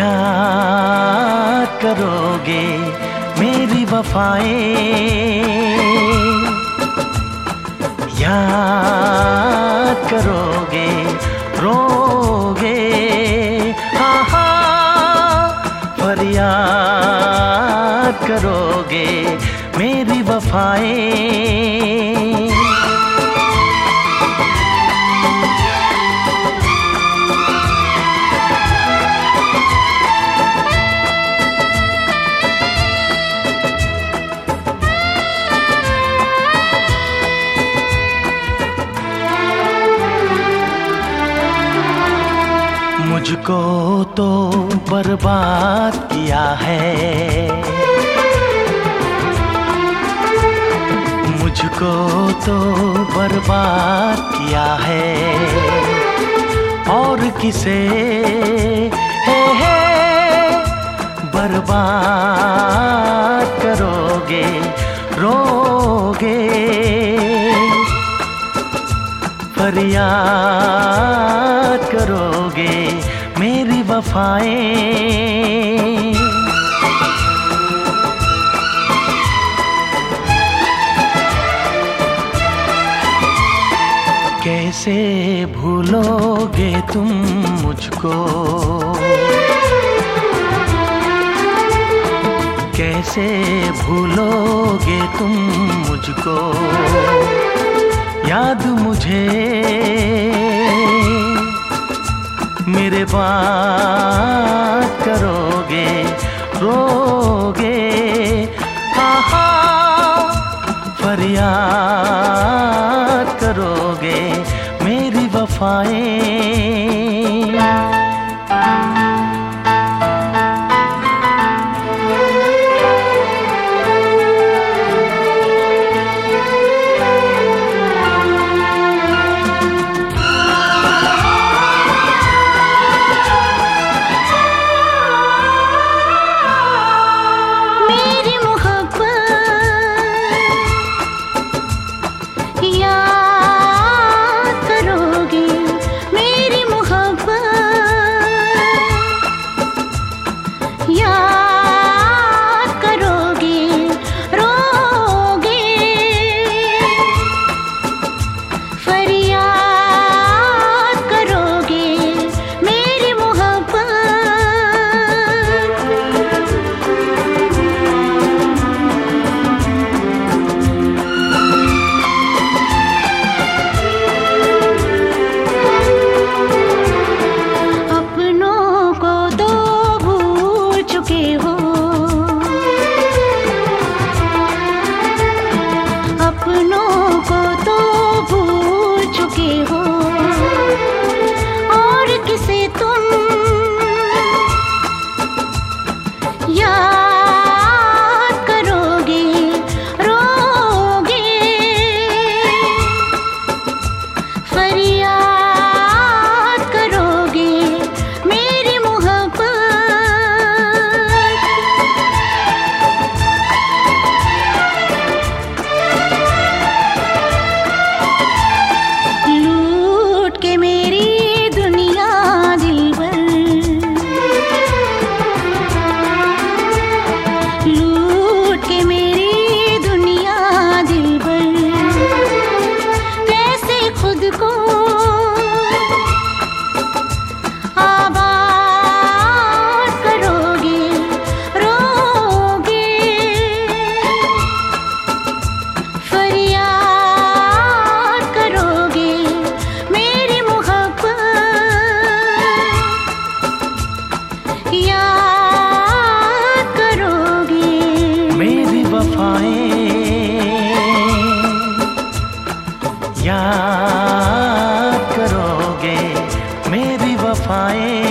याद करोगे मेरी वफाएँ। याद करोगे रोगे। हाँ हाँ फरियाद करोगे मेरी वफाएँ। मुझको तो बर्बाद किया है। मुझको तो बर्बाद किया है। और किसे है, है? बर्बाद करोगे रोगे। फरियाद मेरी कैसे भूलोगे तुम मुझको? कैसे भूलोगे तुम मुझको? याद मुझे। मेरे बात करोगे रोगे। फरियाद करोगे मेरी वफाएँ গো वफाएँ